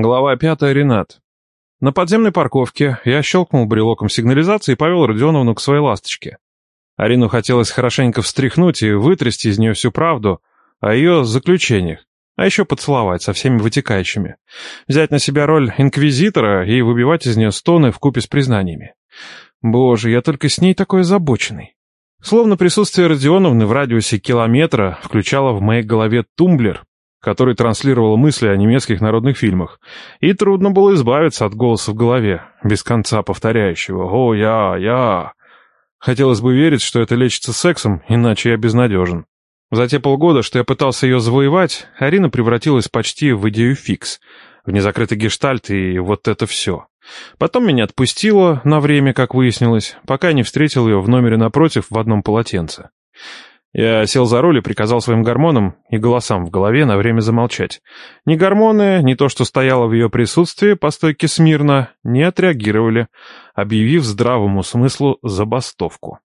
Глава пятая, Ренат. На подземной парковке я щелкнул брелоком сигнализации и повел Родионовну к своей ласточке. Арину хотелось хорошенько встряхнуть и вытрясти из нее всю правду о ее заключениях, а еще поцеловать со всеми вытекающими, взять на себя роль инквизитора и выбивать из нее стоны в купе с признаниями. Боже, я только с ней такой озабоченный. Словно присутствие Родионовны в радиусе километра включало в моей голове тумблер, который транслировал мысли о немецких народных фильмах, и трудно было избавиться от голоса в голове, без конца повторяющего «О, я, я». Хотелось бы верить, что это лечится сексом, иначе я безнадежен. За те полгода, что я пытался ее завоевать, Арина превратилась почти в идею фикс, в незакрытый гештальт и вот это все. Потом меня отпустило на время, как выяснилось, пока не встретил ее в номере напротив в одном полотенце. Я сел за руль и приказал своим гормонам и голосам в голове на время замолчать. Ни гормоны, ни то, что стояло в ее присутствии по стойке смирно, не отреагировали, объявив здравому смыслу забастовку.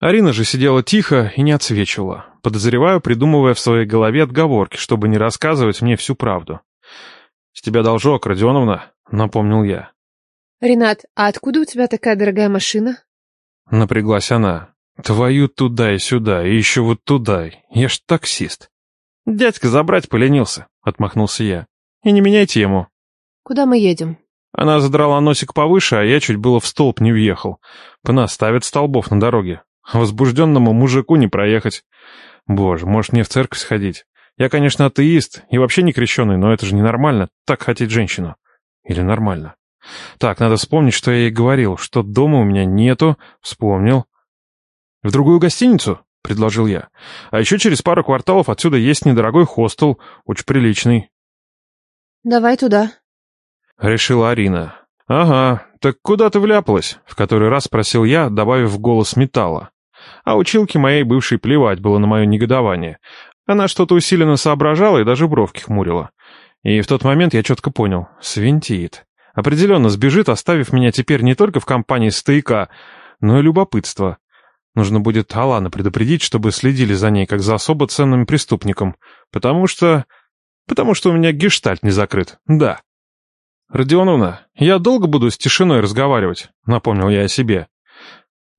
Арина же сидела тихо и не отсвечивала, подозреваю, придумывая в своей голове отговорки, чтобы не рассказывать мне всю правду. «С тебя должок, Родионовна», — напомнил я. «Ренат, а откуда у тебя такая дорогая машина?» Напряглась она. Твою туда и сюда, и еще вот туда. Я ж таксист. Дядька забрать поленился, отмахнулся я. И не меняй тему. Куда мы едем? Она задрала носик повыше, а я чуть было в столб не въехал. Понаставят столбов на дороге. Возбужденному мужику не проехать. Боже, может мне в церковь сходить? Я, конечно, атеист и вообще не крещеный, но это же ненормально, так хотеть женщину. Или нормально? Так, надо вспомнить, что я ей говорил, что дома у меня нету. Вспомнил. «В другую гостиницу?» — предложил я. «А еще через пару кварталов отсюда есть недорогой хостел, очень приличный». «Давай туда», — решила Арина. «Ага, так куда ты вляпалась?» — в который раз спросил я, добавив голос металла. А училке моей бывшей плевать было на мое негодование. Она что-то усиленно соображала и даже бровки хмурила. И в тот момент я четко понял — свинтит. Определенно сбежит, оставив меня теперь не только в компании стояка, но и любопытство. Нужно будет Алана предупредить, чтобы следили за ней, как за особо ценным преступником. Потому что... Потому что у меня гештальт не закрыт. Да. «Родионовна, я долго буду с тишиной разговаривать?» — напомнил я о себе.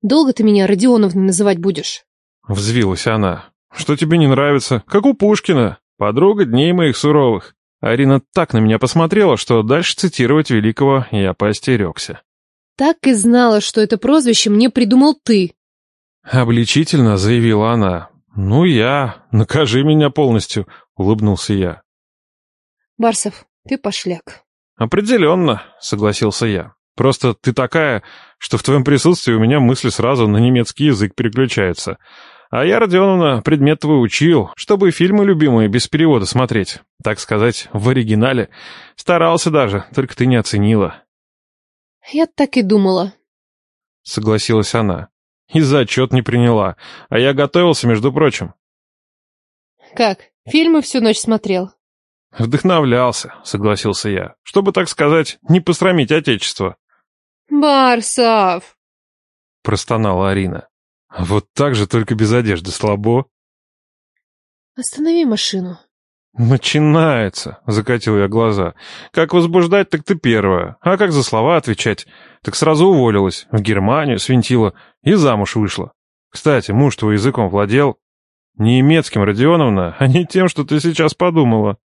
«Долго ты меня Родионовной называть будешь?» — взвилась она. «Что тебе не нравится? Как у Пушкина. Подруга дней моих суровых». Арина так на меня посмотрела, что дальше цитировать великого я поостерегся. «Так и знала, что это прозвище мне придумал ты», Обличительно заявила она. «Ну я, накажи меня полностью», — улыбнулся я. «Барсов, ты пошляк». «Определенно», — согласился я. «Просто ты такая, что в твоем присутствии у меня мысли сразу на немецкий язык переключаются. А я, Родионовна, предмет твой учил, чтобы фильмы любимые без перевода смотреть. Так сказать, в оригинале. Старался даже, только ты не оценила». «Я так и думала», — согласилась она. И зачет не приняла. А я готовился, между прочим. Как? Фильмы всю ночь смотрел? Вдохновлялся, согласился я. Чтобы, так сказать, не посрамить отечество. Барсов! Простонала Арина. Вот так же, только без одежды, слабо. Останови машину. «Начинается», — закатил я глаза. «Как возбуждать, так ты первая. А как за слова отвечать? Так сразу уволилась, в Германию свинтила и замуж вышла. Кстати, муж твой языком владел. Немецким, Родионовна, а не тем, что ты сейчас подумала».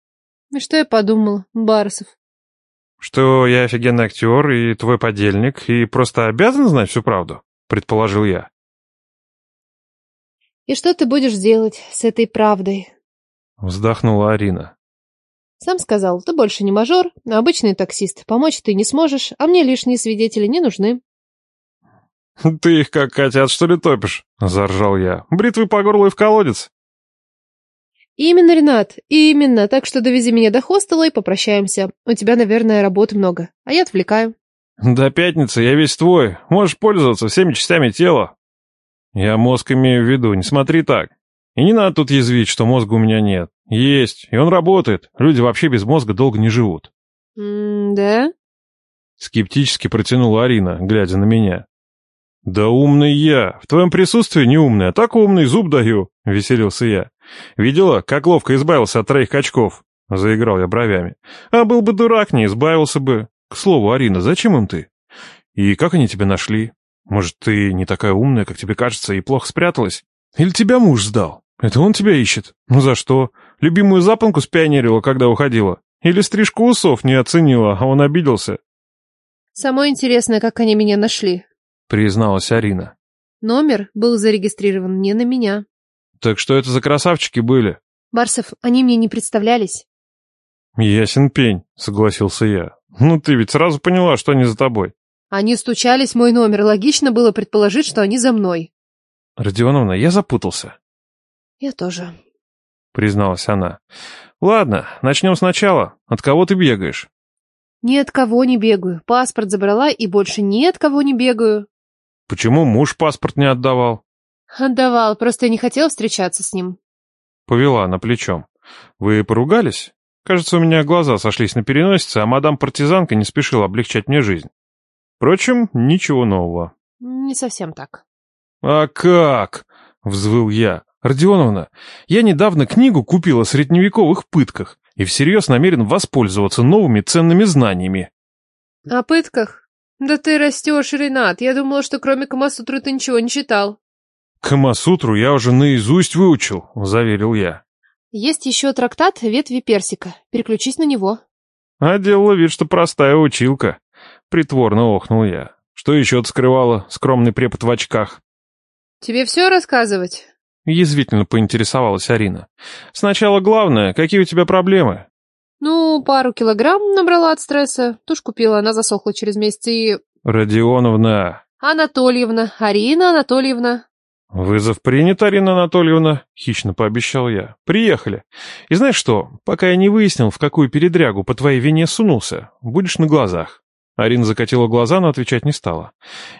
«И что я подумала, Барсов?» «Что я офигенный актер и твой подельник, и просто обязан знать всю правду», — предположил я. «И что ты будешь делать с этой правдой?» Вздохнула Арина. Сам сказал, ты больше не мажор, а обычный таксист. Помочь ты не сможешь, а мне лишние свидетели не нужны. Ты их как котят, что ли, топишь? Заржал я. Бритвы по горлу и в колодец. Именно, Ренат, именно. Так что довези меня до хостела и попрощаемся. У тебя, наверное, работы много, а я отвлекаю. До пятницы я весь твой. Можешь пользоваться всеми частями тела. Я мозг имею в виду, не смотри так. И не надо тут язвить, что мозга у меня нет. Есть, и он работает. Люди вообще без мозга долго не живут. «Да?» Скептически протянула Арина, глядя на меня. «Да умный я. В твоем присутствии не умный, а так умный, зуб даю», — веселился я. «Видела, как ловко избавился от троих качков? — заиграл я бровями. «А был бы дурак, не избавился бы. К слову, Арина, зачем им ты? И как они тебя нашли? Может, ты не такая умная, как тебе кажется, и плохо спряталась? Или тебя муж сдал? Это он тебя ищет? Ну за что? Любимую запонку спионерила, когда уходила? Или стрижку усов не оценила, а он обиделся?» Самое интересное, как они меня нашли. Призналась Арина. Номер был зарегистрирован не на меня. «Так что это за красавчики были?» Барсов, они мне не представлялись. «Ясен пень», — согласился я. «Ну ты ведь сразу поняла, что они за тобой». Они стучались в мой номер, логично было предположить, что они за мной. «Родионовна, я запутался», Я тоже. — призналась она. «Ладно, начнем сначала. От кого ты бегаешь?» Ни от кого не бегаю. Паспорт забрала и больше ни от кого не бегаю. «Почему муж паспорт не отдавал?» Отдавал, просто я не хотел встречаться с ним. Повела на плечом. «Вы поругались?» Кажется, у меня глаза сошлись на переносице, а мадам-партизанка не спешила облегчать мне жизнь. Впрочем, ничего нового. Не совсем так. «А как?» — взвыл я. «Родионовна, я недавно книгу купила о средневековых пытках и всерьез намерен воспользоваться новыми ценными знаниями». О пытках? Да ты растешь, Ренат. Я думала, что кроме Камасутры ты ничего не читал. «Камасутру я уже наизусть выучил», — заверил я. Есть еще трактат «Ветви персика». Переключись на него. А делала вид, что простая училка. Притворно охнул я. Что еще скрывала скромный препод в очках? Тебе все рассказывать? Язвительно поинтересовалась Арина. «Сначала главное, какие у тебя проблемы?» Ну, пару килограмм набрала от стресса. Тушь купила, она засохла через месяц и... «Родионовна...» Анатольевна, Арина Анатольевна. «Вызов принят, Арина Анатольевна», — хищно пообещал я. «Приехали. И знаешь что, пока я не выяснил, в какую передрягу по твоей вине сунулся, будешь на глазах». Арина закатила глаза, но отвечать не стала.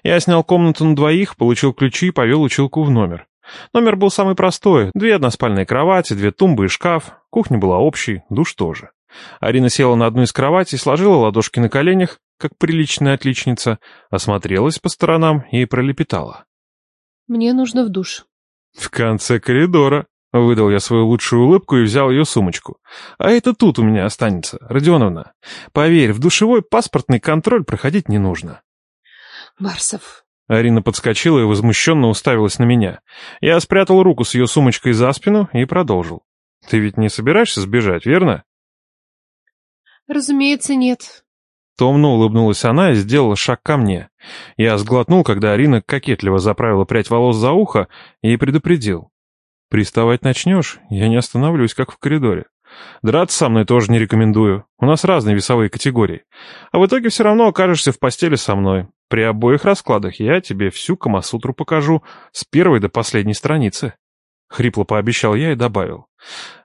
Я снял комнату на двоих, получил ключи и повел училку в номер. Номер был самый простой. Две односпальные кровати, две тумбы и шкаф. Кухня была общей, душ тоже. Арина села на одну из кроватей, сложила ладошки на коленях, как приличная отличница, осмотрелась по сторонам и пролепетала. Мне нужно в душ. «В конце коридора», — выдал я свою лучшую улыбку и взял ее сумочку. «А это тут у меня останется, Родионовна. Поверь, в душевой паспортный контроль проходить не нужно». Барсов. Арина подскочила и возмущенно уставилась на меня. Я спрятал руку с ее сумочкой за спину и продолжил. «Ты ведь не собираешься сбежать, верно?» Разумеется, нет. Томно улыбнулась она и сделала шаг ко мне. Я сглотнул, когда Арина кокетливо заправила прядь волос за ухо и предупредил. «Приставать начнешь, я не остановлюсь, как в коридоре. Драться со мной тоже не рекомендую. У нас разные весовые категории. А в итоге все равно окажешься в постели со мной. При обоих раскладах я тебе всю Камасутру покажу с первой до последней страницы». Хрипло пообещал я и добавил.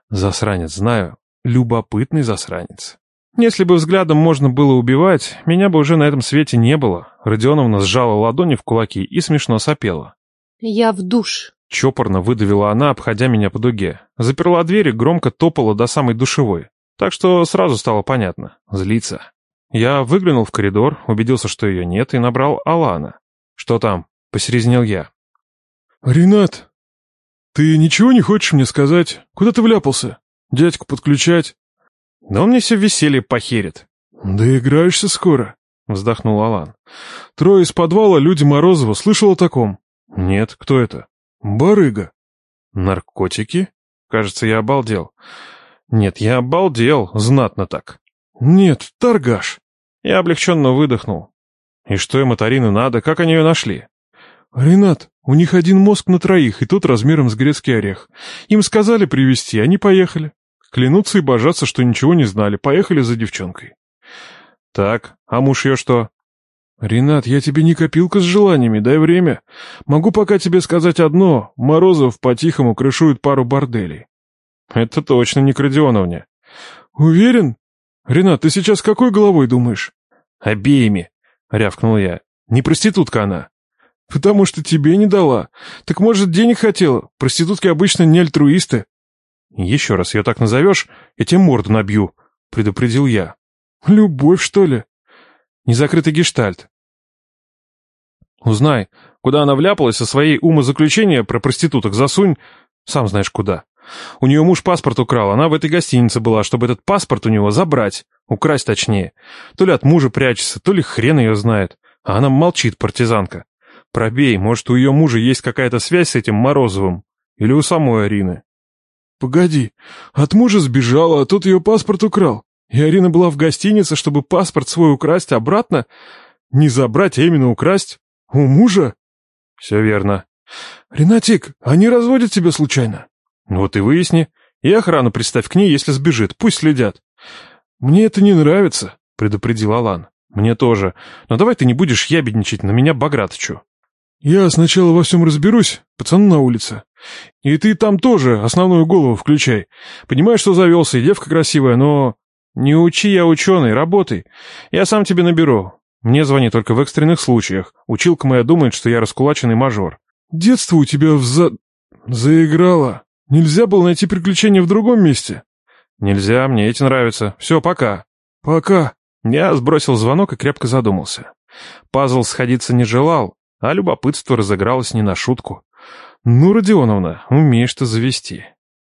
«Засранец, знаю. Любопытный засранец». Если бы взглядом можно было убивать, меня бы уже на этом свете не было. Родионовна сжала ладони в кулаки и смешно сопела. Я в душ. Чопорно выдавила она, обходя меня по дуге. Заперла дверь и громко топала до самой душевой. Так что сразу стало понятно. Злится. Я выглянул в коридор, убедился, что ее нет, и набрал Алана. «Что там?» — посерезнел я. «Ренат, ты ничего не хочешь мне сказать? Куда ты вляпался? Дядьку подключать?» «Да он мне все веселье похерит». «Да играешься скоро», — вздохнул Алан. «Трое из подвала, люди Морозова, слышал о таком?» «Нет, кто это?» «Барыга». «Наркотики?» Кажется, я обалдел. «Нет, я обалдел, знатно так». «Нет, торгаш». Я облегченно выдохнул. «И что им от Арины надо? Как они ее нашли?» «Ренат, у них один мозг на троих, и тот размером с грецкий орех. Им сказали привезти, они поехали. Клянутся и божатся, что ничего не знали, поехали за девчонкой». «Так, а муж ее что?» «Ренат, я тебе не копилка с желаниями, дай время. Могу пока тебе сказать одно. Морозов по-тихому крышует пару борделей». «Это точно не к Родионовне». «Уверен? Ренат, ты сейчас какой головой думаешь?» «Обеими», — рявкнул я. «Не проститутка она». «Потому что тебе не дала. Так, может, денег хотела? Проститутки обычно не альтруисты». «Еще раз ее так назовешь, я тебе морду набью», — предупредил я. «Любовь, что ли?» «Незакрытый гештальт. Узнай, куда она вляпалась со своей умозаключения про проституток засунь, сам знаешь куда. У нее муж паспорт украл, она в этой гостинице была, чтобы этот паспорт у него забрать. Украсть точнее. То ли от мужа прячется, то ли хрен ее знает. А она молчит, партизанка. Пробей, может, у ее мужа есть какая-то связь с этим Морозовым. Или у самой Арины. Погоди, от мужа сбежала, а тот ее паспорт украл. И Арина была в гостинице, чтобы паспорт свой украсть обратно? Не забрать, а именно украсть? У мужа? Все верно. Ренатик, они разводят тебя случайно? Вот и выясни. И охрану представь к ней, если сбежит. Пусть следят. Мне это не нравится, предупредил Алан. Мне тоже. Но давай ты не будешь ябедничать на меня Багратычу. Я сначала во всем разберусь, пацан на улице. И ты там тоже основную голову включай. Понимаешь, что завелся, и девка красивая, но... Не учи я ученый, работай. Я сам тебе наберу. Мне звони только в экстренных случаях. Училка моя думает, что я раскулаченный мажор. Детство у тебя вза... заиграло. Нельзя было найти приключения в другом месте? Нельзя, мне эти нравятся. Все, пока. Пока. Я сбросил звонок и крепко задумался. Пазл сходиться не желал, а любопытство разыгралось не на шутку. Ну, Родионовна, умеешь ты завести.